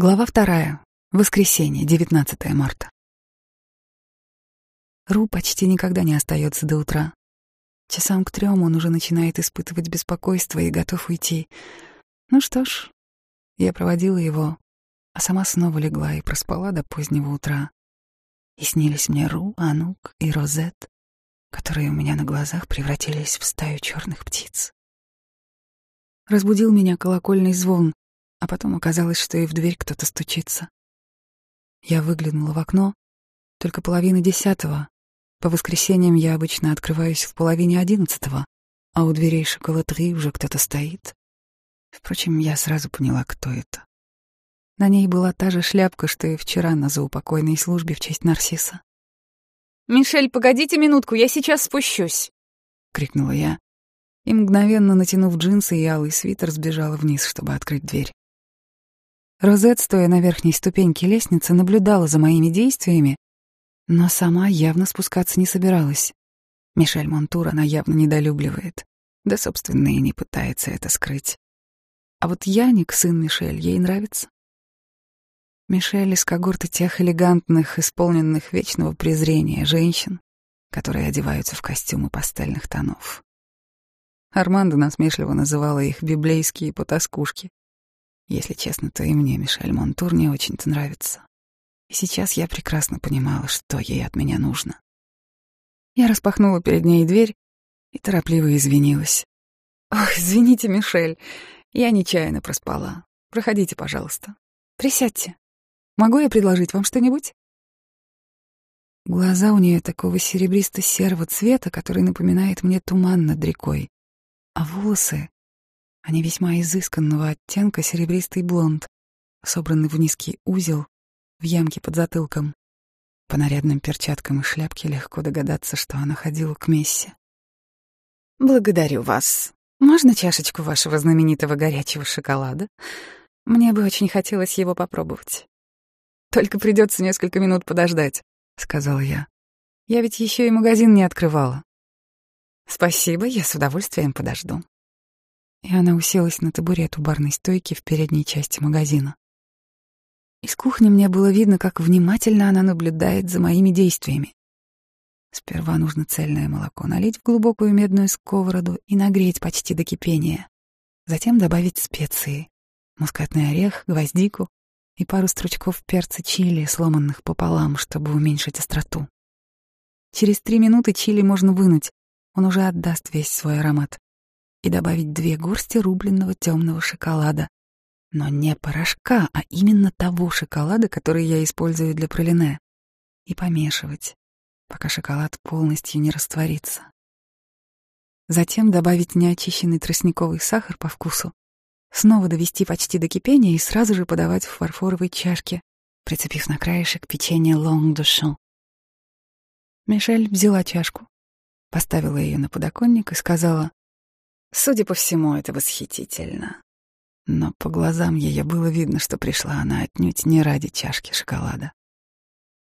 Глава вторая. Воскресенье, 19 марта. Ру почти никогда не остается до утра. Часам к трем он уже начинает испытывать беспокойство и готов уйти. Ну что ж, я проводила его, а сама снова легла и проспала до позднего утра. И снились мне Ру, Анук и Розет, которые у меня на глазах превратились в стаю черных птиц. Разбудил меня колокольный звон, а потом оказалось, что и в дверь кто-то стучится. Я выглянула в окно, только половина десятого. По воскресеньям я обычно открываюсь в половине одиннадцатого, а у дверей шоколадри уже кто-то стоит. Впрочем, я сразу поняла, кто это. На ней была та же шляпка, что и вчера на заупокойной службе в честь Нарсиса. «Мишель, погодите минутку, я сейчас спущусь!» — крикнула я, и, мгновенно натянув джинсы и алый свитер, сбежала вниз, чтобы открыть дверь. Розет, стоя на верхней ступеньке лестницы, наблюдала за моими действиями, но сама явно спускаться не собиралась. Мишель Монтур она явно недолюбливает, да, собственно, и не пытается это скрыть. А вот Яник, сын Мишель, ей нравится. Мишель из когорты тех элегантных, исполненных вечного презрения женщин, которые одеваются в костюмы пастельных тонов. Армандо насмешливо называла их библейские потаскушки. Если честно, то и мне Мишель Монтур не очень-то нравится. И сейчас я прекрасно понимала, что ей от меня нужно. Я распахнула перед ней дверь и торопливо извинилась. «Ох, извините, Мишель, я нечаянно проспала. Проходите, пожалуйста. Присядьте. Могу я предложить вам что-нибудь?» Глаза у нее такого серебристо-серого цвета, который напоминает мне туман над рекой, а волосы они весьма изысканного оттенка серебристый блонд, собранный в низкий узел в ямке под затылком. По нарядным перчаткам и шляпке легко догадаться, что она ходила к мессе. «Благодарю вас. Можно чашечку вашего знаменитого горячего шоколада? Мне бы очень хотелось его попробовать. Только придется несколько минут подождать», — сказала я. «Я ведь еще и магазин не открывала». «Спасибо, я с удовольствием подожду», и она уселась на табурет у барной стойки в передней части магазина. Из кухни мне было видно, как внимательно она наблюдает за моими действиями. Сперва нужно цельное молоко налить в глубокую медную сковороду и нагреть почти до кипения. Затем добавить специи — мускатный орех, гвоздику и пару стручков перца чили, сломанных пополам, чтобы уменьшить остроту. Через три минуты чили можно вынуть, он уже отдаст весь свой аромат и добавить две горсти рубленного темного шоколада. Но не порошка, а именно того шоколада, который я использую для пролине. И помешивать, пока шоколад полностью не растворится. Затем добавить неочищенный тростниковый сахар по вкусу, снова довести почти до кипения и сразу же подавать в фарфоровой чашке, прицепив на краешек печенье de Champ. Мишель взяла чашку, поставила ее на подоконник и сказала, Судя по всему, это восхитительно. Но по глазам ее было видно, что пришла она отнюдь не ради чашки шоколада.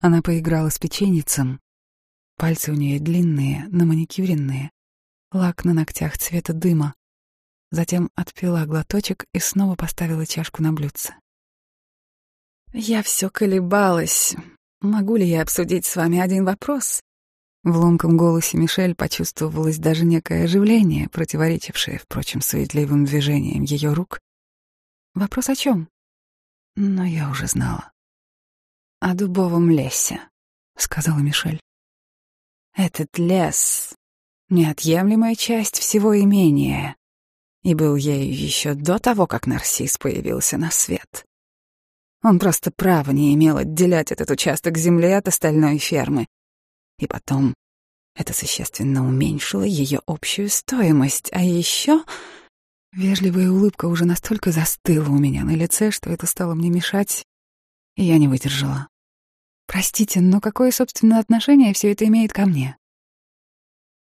Она поиграла с печеницем. Пальцы у нее длинные, наманикюренные, лак на ногтях цвета дыма. Затем отпила глоточек и снова поставила чашку на блюдце. «Я все колебалась. Могу ли я обсудить с вами один вопрос?» В ломком голосе Мишель почувствовалось даже некое оживление, противоречившее, впрочем, суетливым движениям ее рук. Вопрос о чем? Но я уже знала. «О дубовом лесе», — сказала Мишель. «Этот лес — неотъемлемая часть всего имения, и был ею еще до того, как Нарсис появился на свет. Он просто права не имел отделять этот участок земли от остальной фермы, и потом это существенно уменьшило ее общую стоимость. А еще вежливая улыбка уже настолько застыла у меня на лице, что это стало мне мешать, и я не выдержала. «Простите, но какое, собственно, отношение все это имеет ко мне?»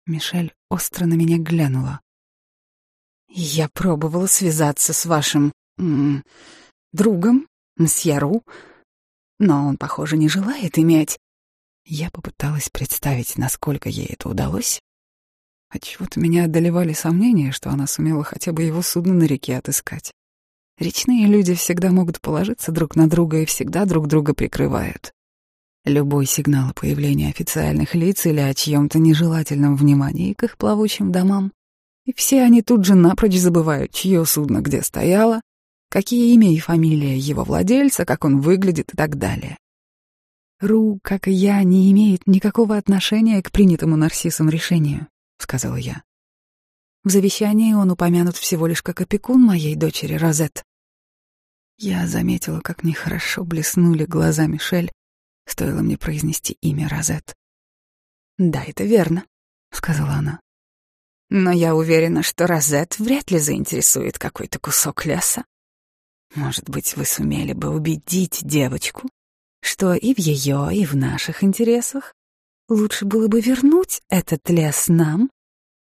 Мишель остро на меня глянула. «Я пробовала связаться с вашим... М -м, другом, мсьяру, но он, похоже, не желает иметь я попыталась представить, насколько ей это удалось. Отчего-то меня одолевали сомнения, что она сумела хотя бы его судно на реке отыскать. Речные люди всегда могут положиться друг на друга и всегда друг друга прикрывают. Любой сигнал появления официальных лиц или о чьем-то нежелательном внимании к их плавучим домам, и все они тут же напрочь забывают, чье судно где стояло, какие имя и фамилия его владельца, как он выглядит и так далее. Ру, как и я, не имеет никакого отношения к принятому нарциссом решению, сказала я. В завещании он упомянут всего лишь как опекун моей дочери Розет. Я заметила, как нехорошо блеснули глаза Мишель, стоило мне произнести имя Розет. «Да, это верно», — сказала она. «Но я уверена, что Розет вряд ли заинтересует какой-то кусок леса. Может быть, вы сумели бы убедить девочку, что и в ее, и в наших интересах лучше было бы вернуть этот лес нам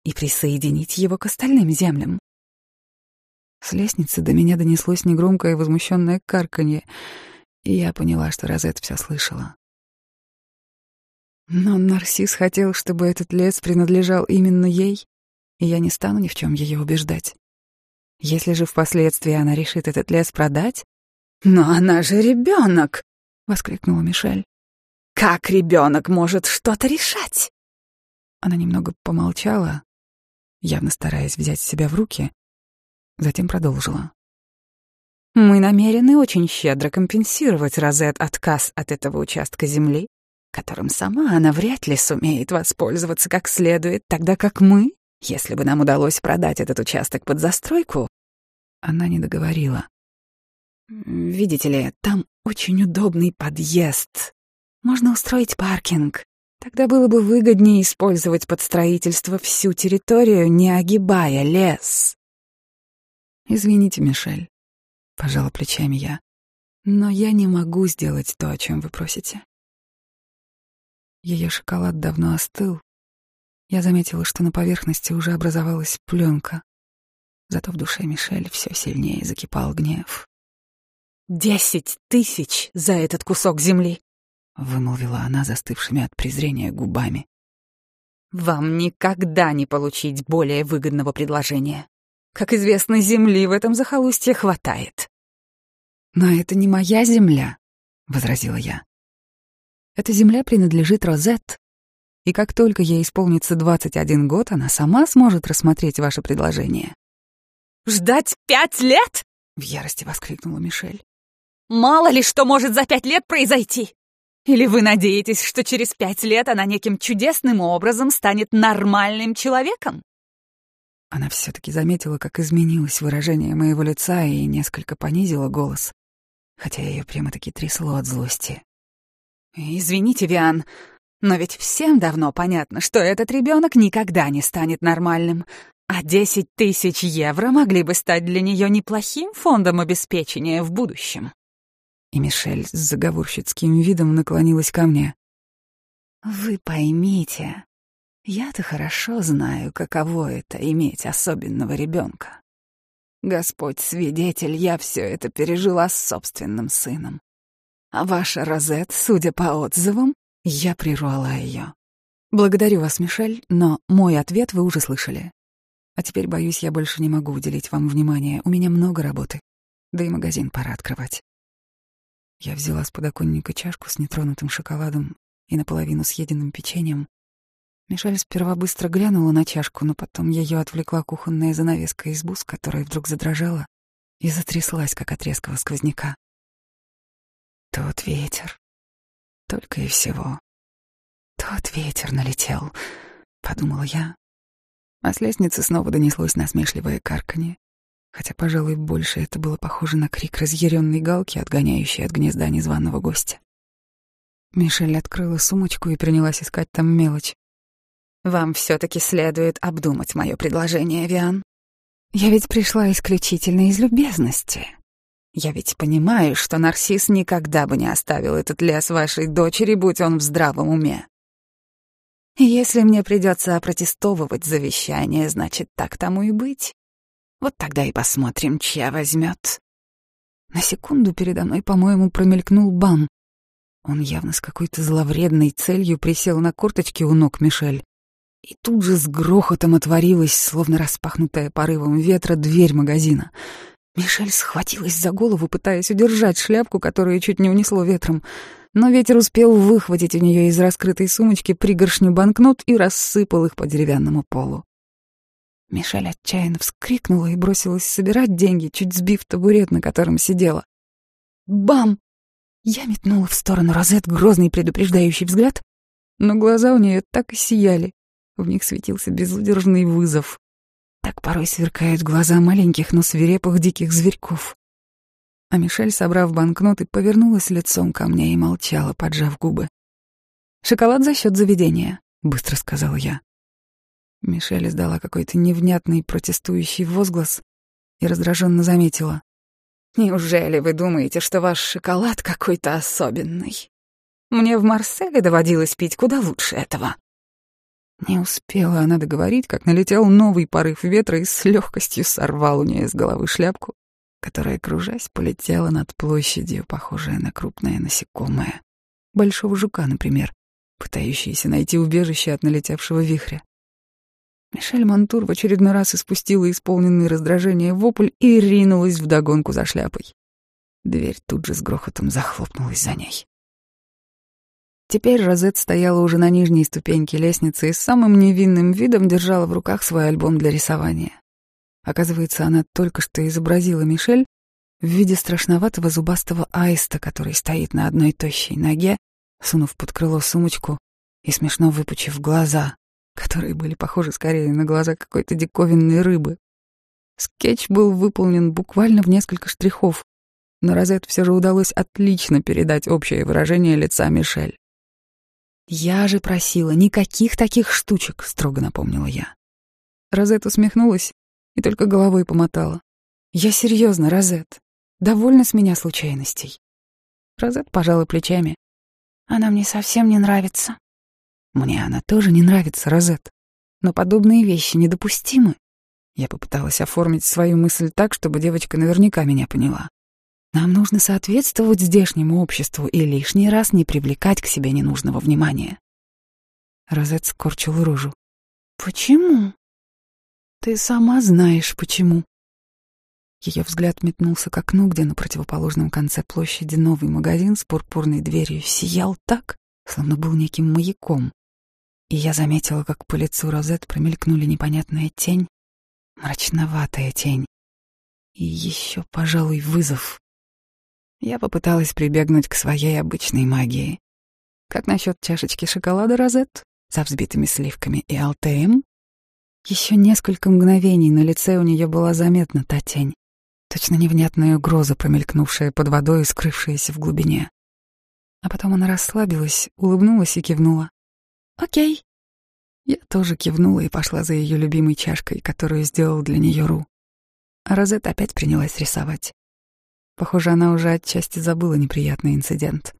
и присоединить его к остальным землям. С лестницы до меня донеслось негромкое возмущенное карканье, и я поняла, что Розет все слышала. Но Нарсис хотел, чтобы этот лес принадлежал именно ей, и я не стану ни в чем ее убеждать. Если же впоследствии она решит этот лес продать... «Но она же ребенок!» — воскликнула Мишель. «Как ребенок может что-то решать?» Она немного помолчала, явно стараясь взять себя в руки, затем продолжила. «Мы намерены очень щедро компенсировать Розет отказ от этого участка земли, которым сама она вряд ли сумеет воспользоваться как следует, тогда как мы, если бы нам удалось продать этот участок под застройку...» Она не договорила. «Видите ли, там очень удобный подъезд. Можно устроить паркинг. Тогда было бы выгоднее использовать под строительство всю территорию, не огибая лес». «Извините, Мишель», — пожала плечами я, «но я не могу сделать то, о чем вы просите». Ее шоколад давно остыл. Я заметила, что на поверхности уже образовалась пленка. Зато в душе Мишель все сильнее закипал гнев. «Десять тысяч за этот кусок земли!» — вымолвила она застывшими от презрения губами. «Вам никогда не получить более выгодного предложения. Как известно, земли в этом захолустье хватает». «Но это не моя земля», — возразила я. «Эта земля принадлежит Розет, и как только ей исполнится 21 год, она сама сможет рассмотреть ваше предложение». «Ждать пять лет?» — в ярости воскликнула Мишель. Мало ли что может за пять лет произойти. Или вы надеетесь, что через пять лет она неким чудесным образом станет нормальным человеком? Она все-таки заметила, как изменилось выражение моего лица и несколько понизила голос, хотя ее прямо-таки трясло от злости. «Извините, Виан, но ведь всем давно понятно, что этот ребенок никогда не станет нормальным, а десять тысяч евро могли бы стать для нее неплохим фондом обеспечения в будущем» и Мишель с заговорщицким видом наклонилась ко мне. «Вы поймите, я-то хорошо знаю, каково это — иметь особенного ребенка. Господь свидетель, я все это пережила с собственным сыном. А ваша Розет, судя по отзывам, я прервала ее. Благодарю вас, Мишель, но мой ответ вы уже слышали. А теперь, боюсь, я больше не могу уделить вам внимания. У меня много работы. Да и магазин пора открывать. Я взяла с подоконника чашку с нетронутым шоколадом и наполовину съеденным печеньем. Мишель сперва быстро глянула на чашку, но потом ее отвлекла кухонная занавеска из бус, которая вдруг задрожала и затряслась, как от резкого сквозняка. Тот ветер. Только и всего. Тот ветер налетел, — подумала я. А с лестницы снова донеслось насмешливое карканье хотя, пожалуй, больше это было похоже на крик разъяренной галки, отгоняющей от гнезда незваного гостя. Мишель открыла сумочку и принялась искать там мелочь. «Вам все-таки следует обдумать мое предложение, Виан. Я ведь пришла исключительно из любезности. Я ведь понимаю, что Нарсис никогда бы не оставил этот лес вашей дочери, будь он в здравом уме. если мне придется опротестовывать завещание, значит, так тому и быть. Вот тогда и посмотрим, чья возьмет. На секунду передо мной, по-моему, промелькнул Бам. Он явно с какой-то зловредной целью присел на корточки у ног Мишель. И тут же с грохотом отворилась, словно распахнутая порывом ветра, дверь магазина. Мишель схватилась за голову, пытаясь удержать шляпку, которую чуть не унесло ветром, но ветер успел выхватить у нее из раскрытой сумочки пригоршню банкнот и рассыпал их по деревянному полу. Мишель отчаянно вскрикнула и бросилась собирать деньги, чуть сбив табурет, на котором сидела. Бам! Я метнула в сторону Розет грозный предупреждающий взгляд, но глаза у нее так и сияли. В них светился безудержный вызов. Так порой сверкают глаза маленьких, но свирепых диких зверьков. А Мишель, собрав банкноты, повернулась лицом ко мне и молчала, поджав губы. «Шоколад за счет заведения», — быстро сказал я. Мишель издала какой-то невнятный протестующий возглас и раздраженно заметила. «Неужели вы думаете, что ваш шоколад какой-то особенный? Мне в Марселе доводилось пить куда лучше этого». Не успела она договорить, как налетел новый порыв ветра и с легкостью сорвал у нее с головы шляпку которая, кружась, полетела над площадью, похожая на крупное насекомое. Большого жука, например, пытающийся найти убежище от налетевшего вихря. Мишель Монтур в очередной раз испустила исполненный раздражение вопль и ринулась вдогонку за шляпой. Дверь тут же с грохотом захлопнулась за ней. Теперь Розет стояла уже на нижней ступеньке лестницы и с самым невинным видом держала в руках свой альбом для рисования. Оказывается, она только что изобразила Мишель в виде страшноватого зубастого аиста, который стоит на одной тощей ноге, сунув под крыло сумочку и смешно выпучив глаза, которые были похожи скорее на глаза какой-то диковинной рыбы. Скетч был выполнен буквально в несколько штрихов, но Розет все же удалось отлично передать общее выражение лица Мишель. «Я же просила никаких таких штучек», — строго напомнила я. Розет усмехнулась и только головой помотала. «Я серьезно, Розет. Довольно с меня случайностей». Розет пожала плечами. «Она мне совсем не нравится». «Мне она тоже не нравится, Розет. Но подобные вещи недопустимы». Я попыталась оформить свою мысль так, чтобы девочка наверняка меня поняла. Нам нужно соответствовать здешнему обществу и лишний раз не привлекать к себе ненужного внимания. Розет скорчил рожу. «Почему?» Ты сама знаешь, почему. Ее взгляд метнулся к окну, где на противоположном конце площади новый магазин с пурпурной дверью сиял так, словно был неким маяком. И я заметила, как по лицу Розет промелькнули непонятная тень, мрачноватая тень. И еще, пожалуй, вызов. Я попыталась прибегнуть к своей обычной магии. Как насчет чашечки шоколада Розет со взбитыми сливками и алтеем? Еще несколько мгновений на лице у нее была заметна та тень, точно невнятная угроза, промелькнувшая под водой и скрывшаяся в глубине. А потом она расслабилась, улыбнулась и кивнула. «Окей». Я тоже кивнула и пошла за ее любимой чашкой, которую сделал для нее Ру. А Розет опять принялась рисовать. Похоже, она уже отчасти забыла неприятный инцидент.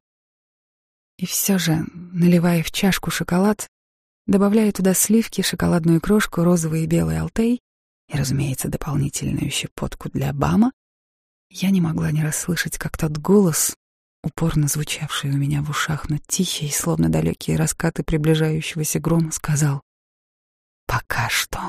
И все же, наливая в чашку шоколад, Добавляя туда сливки, шоколадную крошку, розовый и белый алтей и, разумеется, дополнительную щепотку для бама, я не могла не расслышать, как тот голос, упорно звучавший у меня в ушах, но тихий, словно далекие раскаты приближающегося грома, сказал «Пока что».